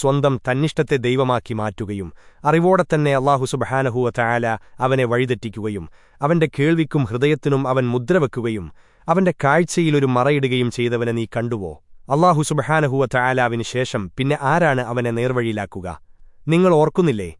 സ്വന്തം തന്നിഷ്ടത്തെ ദൈവമാക്കി മാറ്റുകയും അറിവോടെ തന്നെ അള്ളാഹു സുബഹാനഹുവ ചായാല അവനെ വഴിതെറ്റിക്കുകയും അവന്റെ കേൾവിക്കും ഹൃദയത്തിനും അവൻ മുദ്രവെക്കുകയും അവന്റെ കാഴ്ചയിലൊരു മറയിടുകയും ചെയ്തവനെ നീ കണ്ടുവോ? അള്ളാഹു സുബഹാനഹുവ ചായാലാവിന് ശേഷം പിന്നെ ആരാണ് അവനെ നേർവഴിയിലാക്കുക? നിങ്ങൾ ഓർക്കുന്നില്ലേ?